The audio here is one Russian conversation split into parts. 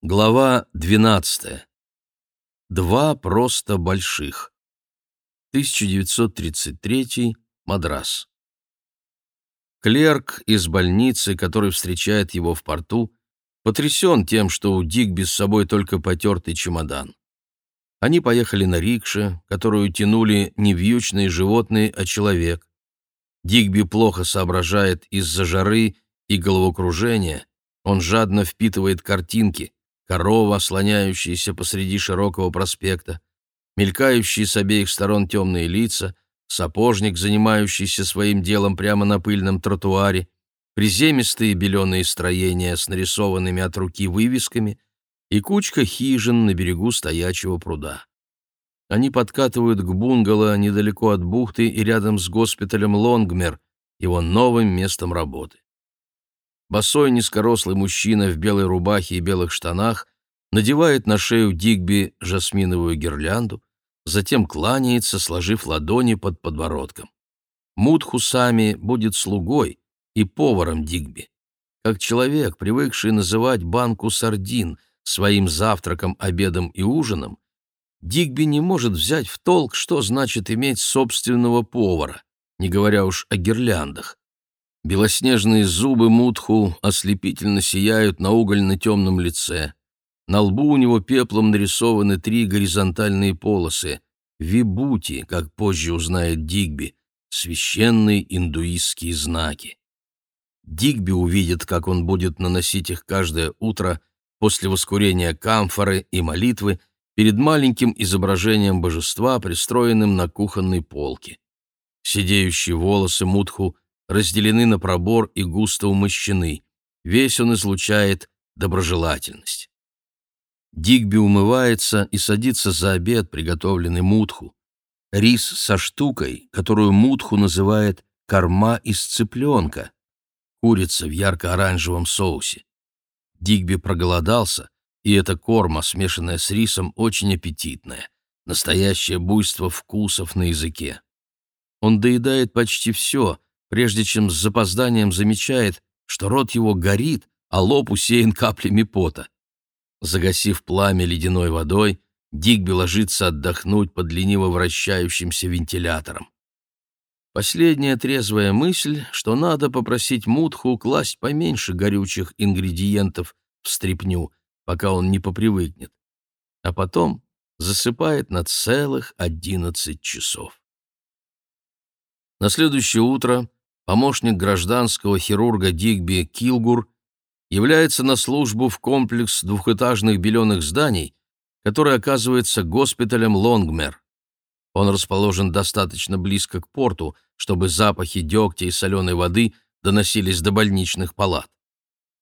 Глава 12. Два просто больших. 1933. Мадрас. Клерк из больницы, который встречает его в порту, потрясен тем, что у Дигби с собой только потертый чемодан. Они поехали на рикше, которую тянули не вьючные животные, а человек. Дигби плохо соображает из-за жары и головокружения, он жадно впитывает картинки — корова, слоняющаяся посреди широкого проспекта, мелькающие с обеих сторон темные лица, сапожник, занимающийся своим делом прямо на пыльном тротуаре, приземистые беленые строения с нарисованными от руки вывесками и кучка хижин на берегу стоячего пруда. Они подкатывают к бунгало недалеко от бухты и рядом с госпиталем Лонгмер, его новым местом работы. Босой низкорослый мужчина в белой рубахе и белых штанах надевает на шею Дигби жасминовую гирлянду, затем кланяется, сложив ладони под подбородком. Мудхусами будет слугой и поваром Дигби. Как человек, привыкший называть банку сардин своим завтраком, обедом и ужином, Дигби не может взять в толк, что значит иметь собственного повара, не говоря уж о гирляндах. Белоснежные зубы Мутху ослепительно сияют на угольно-темном лице. На лбу у него пеплом нарисованы три горизонтальные полосы — вибути, как позже узнает Дигби, священные индуистские знаки. Дигби увидит, как он будет наносить их каждое утро после воскурения камфоры и молитвы перед маленьким изображением божества, пристроенным на кухонной полке. Сидеющие волосы Мутху — разделены на пробор и густо умощены. Весь он излучает доброжелательность. Дигби умывается и садится за обед, приготовленный мутху. Рис со штукой, которую мутху называет корма из цыпленка. Курица в ярко-оранжевом соусе. Дигби проголодался, и эта корма, смешанная с рисом, очень аппетитная. Настоящее буйство вкусов на языке. Он доедает почти все, прежде чем с запозданием замечает, что рот его горит, а лоб усеян каплями пота. Загасив пламя ледяной водой, Дигби ложится отдохнуть под лениво вращающимся вентилятором. Последняя трезвая мысль, что надо попросить Мутху класть поменьше горючих ингредиентов в стряпню, пока он не попривыкнет, а потом засыпает на целых одиннадцать часов. На следующее утро помощник гражданского хирурга Дигби Килгур является на службу в комплекс двухэтажных беленых зданий, который оказывается госпиталем Лонгмер. Он расположен достаточно близко к порту, чтобы запахи дегтя и соленой воды доносились до больничных палат.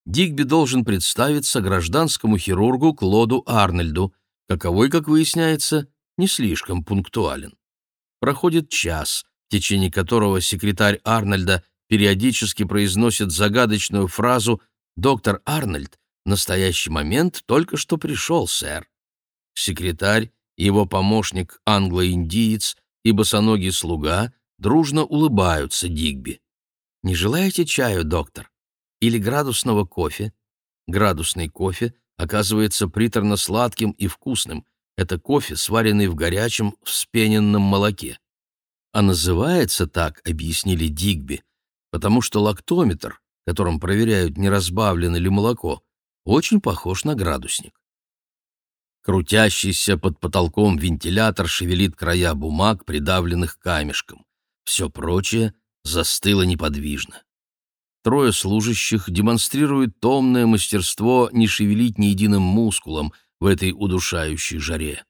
Дигби должен представиться гражданскому хирургу Клоду Арнольду, каковой, как выясняется, не слишком пунктуален. Проходит час, в течение которого секретарь Арнольда периодически произносит загадочную фразу «Доктор Арнольд, настоящий момент только что пришел, сэр». Секретарь, его помощник, англо-индиец и босоногий слуга дружно улыбаются Дигби. «Не желаете чаю, доктор? Или градусного кофе?» Градусный кофе оказывается приторно-сладким и вкусным. Это кофе, сваренный в горячем, вспененном молоке. А называется так, объяснили Дигби, потому что лактометр, которым проверяют, не разбавлено ли молоко, очень похож на градусник. Крутящийся под потолком вентилятор шевелит края бумаг, придавленных камешком. Все прочее застыло неподвижно. Трое служащих демонстрируют томное мастерство не шевелить ни единым мускулом в этой удушающей жаре.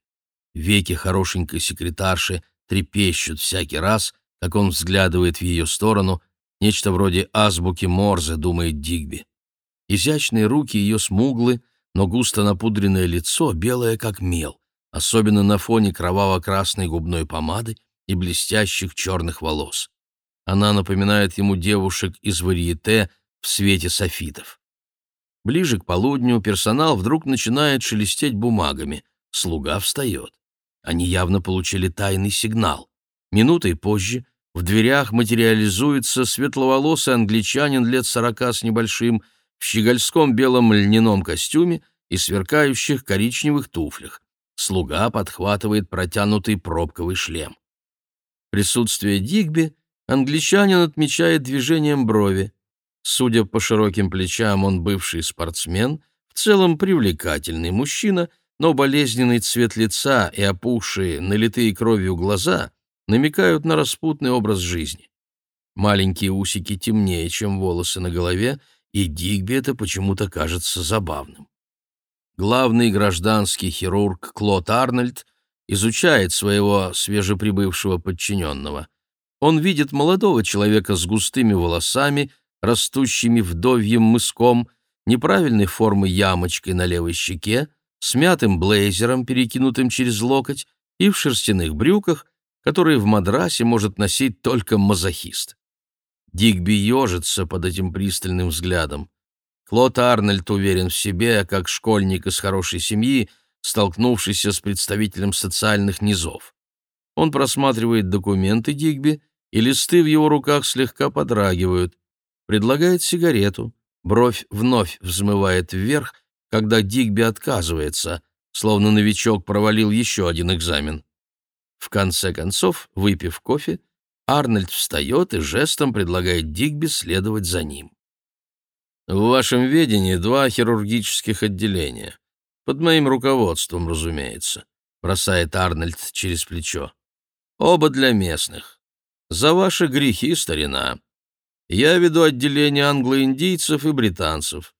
Веки хорошенькой секретарши трепещут всякий раз, как он взглядывает в ее сторону, нечто вроде азбуки Морзе, думает Дигби. Изящные руки ее смуглы, но густо напудренное лицо белое, как мел, особенно на фоне кроваво-красной губной помады и блестящих черных волос. Она напоминает ему девушек из варьете в свете софитов. Ближе к полудню персонал вдруг начинает шелестеть бумагами. Слуга встает. Они явно получили тайный сигнал. Минутой позже в дверях материализуется светловолосый англичанин лет сорока с небольшим в щегольском белом льняном костюме и сверкающих коричневых туфлях. Слуга подхватывает протянутый пробковый шлем. Присутствие Дигби англичанин отмечает движением брови. Судя по широким плечам, он бывший спортсмен, в целом привлекательный мужчина, но болезненный цвет лица и опухшие, налитые кровью глаза намекают на распутный образ жизни. Маленькие усики темнее, чем волосы на голове, и Дигби это почему-то кажется забавным. Главный гражданский хирург Клод Арнольд изучает своего свежеприбывшего подчиненного. Он видит молодого человека с густыми волосами, растущими вдовьем мыском, неправильной формы ямочкой на левой щеке, смятым блейзером, перекинутым через локоть, и в шерстяных брюках, которые в Мадрасе может носить только мазохист. Дигби ежится под этим пристальным взглядом. Клод Арнольд уверен в себе, как школьник из хорошей семьи, столкнувшийся с представителем социальных низов. Он просматривает документы Дигби, и листы в его руках слегка подрагивают. Предлагает сигарету. Бровь вновь взмывает вверх, когда Дигби отказывается, словно новичок провалил еще один экзамен. В конце концов, выпив кофе, Арнольд встает и жестом предлагает Дигби следовать за ним. «В вашем ведении два хирургических отделения. Под моим руководством, разумеется», — бросает Арнольд через плечо. «Оба для местных. За ваши грехи, старина. Я веду отделение англоиндийцев и британцев.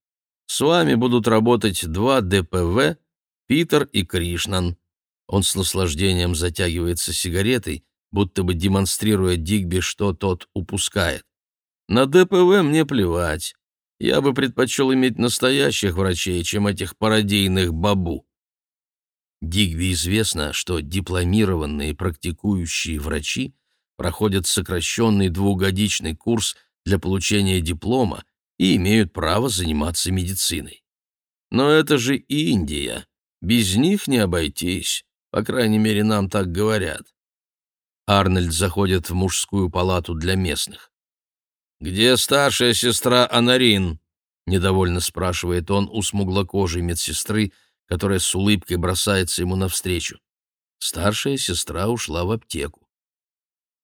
С вами будут работать два ДПВ, Питер и Кришнан». Он с наслаждением затягивается сигаретой, будто бы демонстрируя Дигби, что тот упускает. «На ДПВ мне плевать. Я бы предпочел иметь настоящих врачей, чем этих пародийных бабу». Дигби известно, что дипломированные практикующие врачи проходят сокращенный двухгодичный курс для получения диплома и имеют право заниматься медициной. Но это же Индия. Без них не обойтись. По крайней мере, нам так говорят. Арнольд заходит в мужскую палату для местных. «Где старшая сестра Анарин?» — недовольно спрашивает он у смуглокожей медсестры, которая с улыбкой бросается ему навстречу. Старшая сестра ушла в аптеку.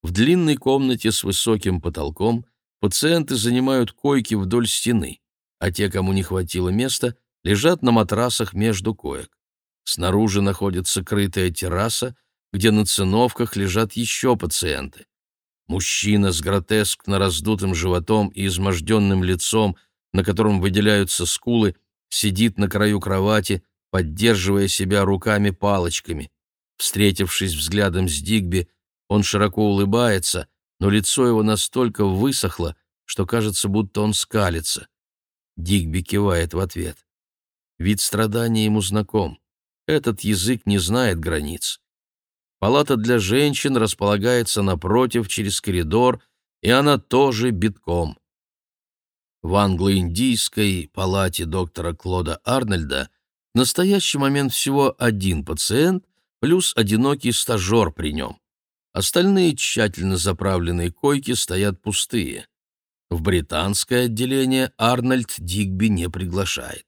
В длинной комнате с высоким потолком пациенты занимают койки вдоль стены, а те, кому не хватило места, лежат на матрасах между коек. Снаружи находится крытая терраса, где на циновках лежат еще пациенты. Мужчина с гротескно раздутым животом и изможденным лицом, на котором выделяются скулы, сидит на краю кровати, поддерживая себя руками-палочками. Встретившись взглядом с Дигби, он широко улыбается, но лицо его настолько высохло, что кажется, будто он скалится. Дигби кивает в ответ. Вид страдания ему знаком. Этот язык не знает границ. Палата для женщин располагается напротив, через коридор, и она тоже битком. В англо-индийской палате доктора Клода Арнольда в настоящий момент всего один пациент плюс одинокий стажер при нем. Остальные тщательно заправленные койки стоят пустые. В британское отделение Арнольд Дигби не приглашает.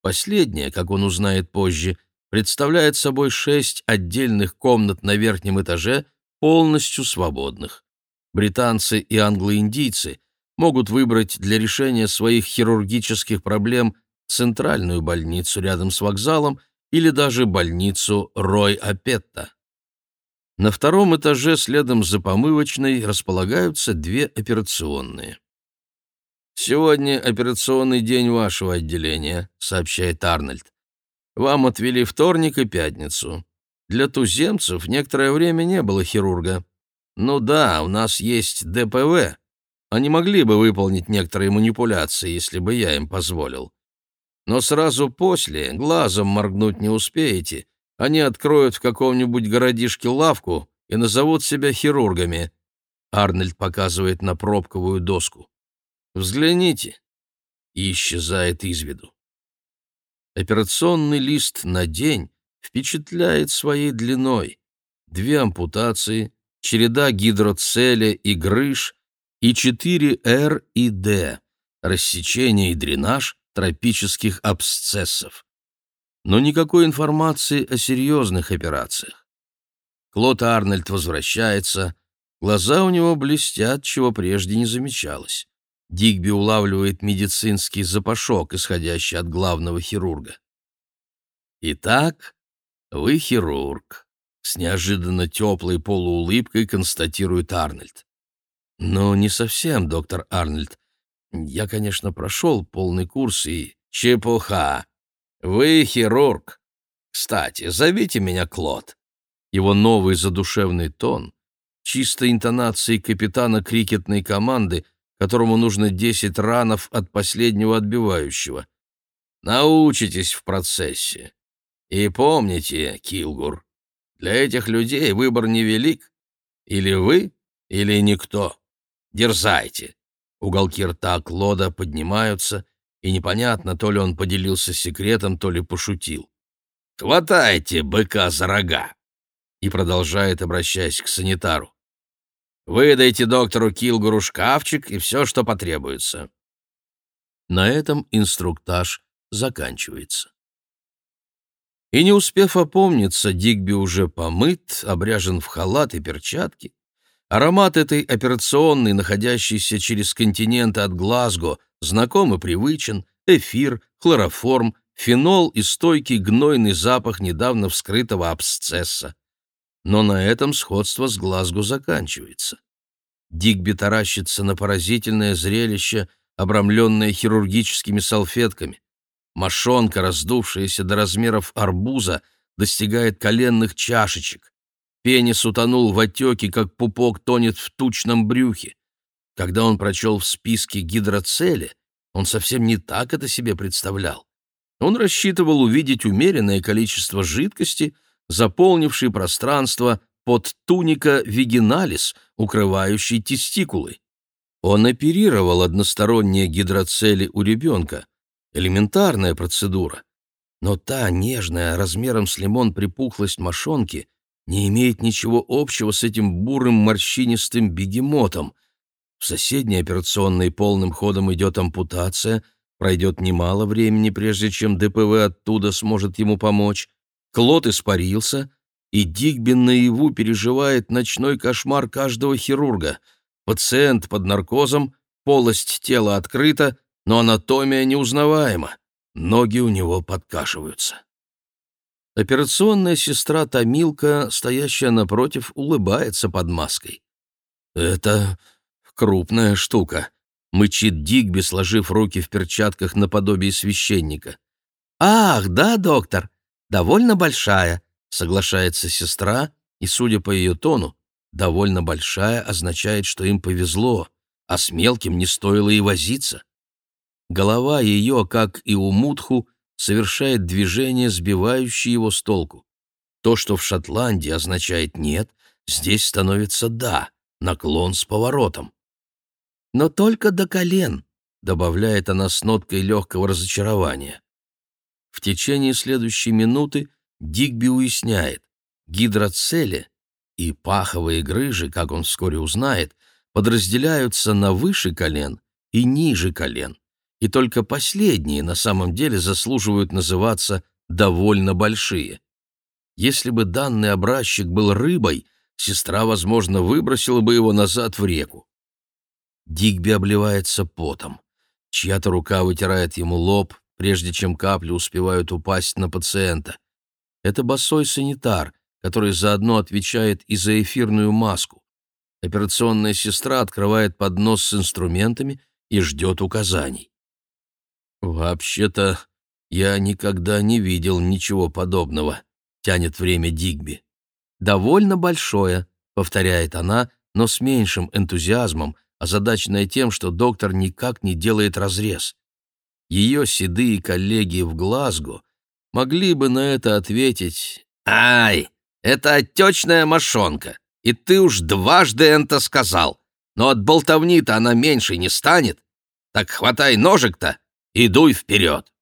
Последнее, как он узнает позже, представляет собой шесть отдельных комнат на верхнем этаже, полностью свободных. Британцы и англоиндийцы могут выбрать для решения своих хирургических проблем центральную больницу рядом с вокзалом или даже больницу Рой-Апетта. На втором этаже следом за помывочной располагаются две операционные. «Сегодня операционный день вашего отделения», — сообщает Арнольд. Вам отвели вторник и пятницу. Для туземцев некоторое время не было хирурга. Ну да, у нас есть ДПВ. Они могли бы выполнить некоторые манипуляции, если бы я им позволил. Но сразу после, глазом моргнуть не успеете, они откроют в каком-нибудь городишке лавку и назовут себя хирургами. Арнольд показывает на пробковую доску. Взгляните. И исчезает из виду. Операционный лист на день впечатляет своей длиной. Две ампутации, череда гидроцеля и грыж и четыре Р и Д, рассечение и дренаж тропических абсцессов. Но никакой информации о серьезных операциях. Клод Арнольд возвращается, глаза у него блестят, чего прежде не замечалось. Дигби улавливает медицинский запашок, исходящий от главного хирурга. «Итак, вы хирург», — с неожиданно теплой полуулыбкой констатирует Арнольд. «Ну, не совсем, доктор Арнольд. Я, конечно, прошел полный курс и...» «Чепуха! Вы хирург. Кстати, зовите меня Клод». Его новый задушевный тон, чисто интонации капитана крикетной команды, которому нужно десять ранов от последнего отбивающего. Научитесь в процессе. И помните, Килгур, для этих людей выбор невелик. Или вы, или никто. Дерзайте. Уголки рта Клода поднимаются, и непонятно, то ли он поделился секретом, то ли пошутил. «Хватайте быка за рога!» И продолжает, обращаясь к санитару. «Выдайте доктору Килгуру шкафчик и все, что потребуется». На этом инструктаж заканчивается. И не успев опомниться, Дигби уже помыт, обряжен в халат и перчатки, Аромат этой операционной, находящейся через континенты от Глазго, знаком и привычен, эфир, хлороформ, фенол и стойкий гнойный запах недавно вскрытого абсцесса. Но на этом сходство с Глазго заканчивается. Дигби таращится на поразительное зрелище, обрамленное хирургическими салфетками. Мошонка, раздувшаяся до размеров арбуза, достигает коленных чашечек. Пенис утонул в отеке, как пупок тонет в тучном брюхе. Когда он прочел в списке гидроцели, он совсем не так это себе представлял. Он рассчитывал увидеть умеренное количество жидкости, заполнившей пространство под туника вигиналис, укрывающей тестикулы. Он оперировал односторонние гидроцели у ребенка. Элементарная процедура. Но та нежная, размером с лимон припухлость мошонки не имеет ничего общего с этим бурым морщинистым бегемотом. В соседней операционной полным ходом идет ампутация, пройдет немало времени, прежде чем ДПВ оттуда сможет ему помочь. Клод испарился, и Дигби наяву переживает ночной кошмар каждого хирурга. Пациент под наркозом, полость тела открыта, но анатомия неузнаваема. Ноги у него подкашиваются. Операционная сестра Томилка, стоящая напротив, улыбается под маской. «Это крупная штука», — мычит Дигби, сложив руки в перчатках наподобие священника. «Ах, да, доктор, довольно большая», — соглашается сестра, и, судя по ее тону, «довольно большая» означает, что им повезло, а с мелким не стоило и возиться. Голова ее, как и у Мутху, совершает движение, сбивающее его с толку. То, что в Шотландии означает «нет», здесь становится «да», наклон с поворотом. «Но только до колен», — добавляет она с ноткой легкого разочарования. В течение следующей минуты Дигби уясняет, гидроцели и паховые грыжи, как он вскоре узнает, подразделяются на выше колен и ниже колен и только последние на самом деле заслуживают называться довольно большие. Если бы данный образчик был рыбой, сестра, возможно, выбросила бы его назад в реку. Дигби обливается потом. Чья-то рука вытирает ему лоб, прежде чем капли успевают упасть на пациента. Это босой санитар, который заодно отвечает и за эфирную маску. Операционная сестра открывает поднос с инструментами и ждет указаний. «Вообще-то я никогда не видел ничего подобного», — тянет время Дигби. «Довольно большое», — повторяет она, но с меньшим энтузиазмом, озадаченная тем, что доктор никак не делает разрез. Ее седые коллеги в Глазго могли бы на это ответить «Ай, это отечная мошонка, и ты уж дважды это сказал, но от болтовни-то она меньше не станет. Так хватай ножик-то и дуй вперед.